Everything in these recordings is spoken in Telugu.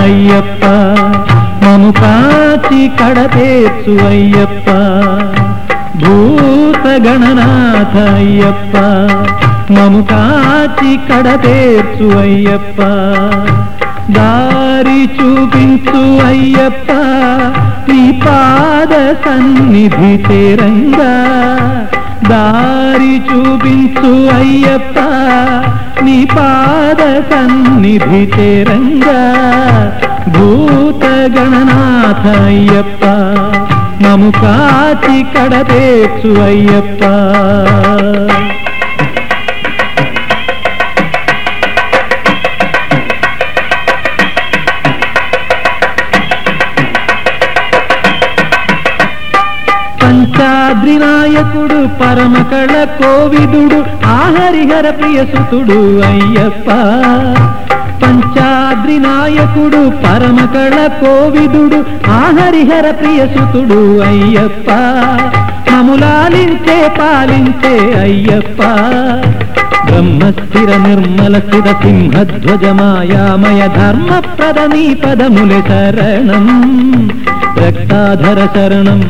అయ్యప్ప మము కాచి కడతేర్చు అయ్యప్ప భూత గణనాథ అయ్యప్ప మము కాచి కడతేర్చు అయ్యప్ప దారి చూపించు అయ్యప్ప నీ పాద సన్నిధి తెరంగా దారి చూపించు అయ్యప్ప నీ పాద సన్నిధి చేరంగా భూత గణనాథ అయ్యప్ప. మము కాచి కడతేచ్చు అయ్యప్ప. పంచాద్రి నాయకుడు పరమకళ కోవిదుడు ఆహరిహర ప్రియసుతుడు అయ్యప్ప. పంచాద్రినాయకుడు పరమకళ కోవిదుడు ఆహరిహర ప్రియసుతుడు అయ్యప్ప. మములాలించే పాలించే అయ్యప్ప. బ్రహ్మస్థిర నిర్మల స్థిర సింహధ్వజ మాయామయ ధర్మప్రద నీ పదములే శరణం. రక్తాధర శరణం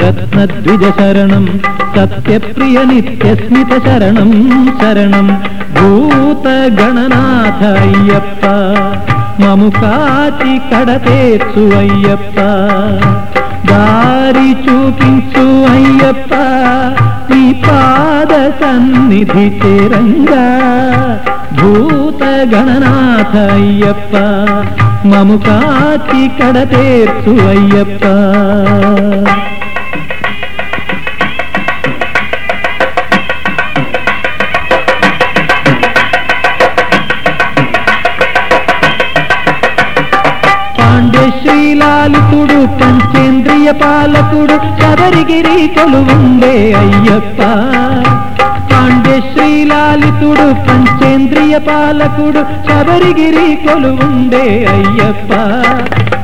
రత్నద్విజ శరణం సత్యప్రియ నిత్యస్మిత శరణం శరణం. భూత గణనాథ అయ్యప్ప మము కాచి కడతేచ్చు అయ్యప్ప. దారి చూపించు అయ్యప్ప నీ పాద సన్నిధి చేరంగా. భూత గణనాథ అయ్యప్ప మము కాచి కడతేర్చు అయ్యప్ప. పాండ్య శ్రీలాలితుడు పంచేంద్రియ పాలకుడు శబరిగిరి కొలువుండే అయ్యప్ప. పాండ్య శ్రీలాలితుడు పంచేంద్రియ పాలకుడు శబరిగిరి కొలువుండే అయ్యప్ప.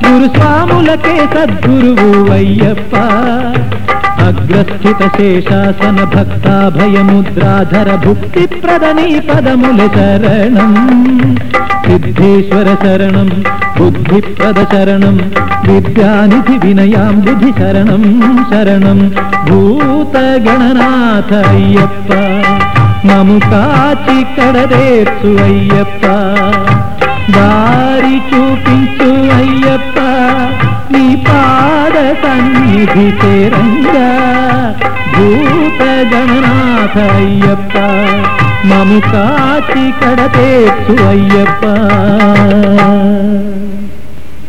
గురుస్వాములకే సద్గురువు అయ్యప్ప. అగ్రస్థిత శేషాసన భక్తాభయముద్రాధర భుక్తి ప్రదని పదముల శరణం. సిద్ధేశ్వర శరణం బుద్ధిప్రద శరణం విద్యానిధి వినయాంబుధి శరణం శరణం భూత గణనాథ అయ్యప్ప మము కాచి కడదేర్చు సన్నిధి చేరంగా భూత గణనాథ అయ్యప్ప. మము కాచి కడతేచ్చు అయ్యప్ప.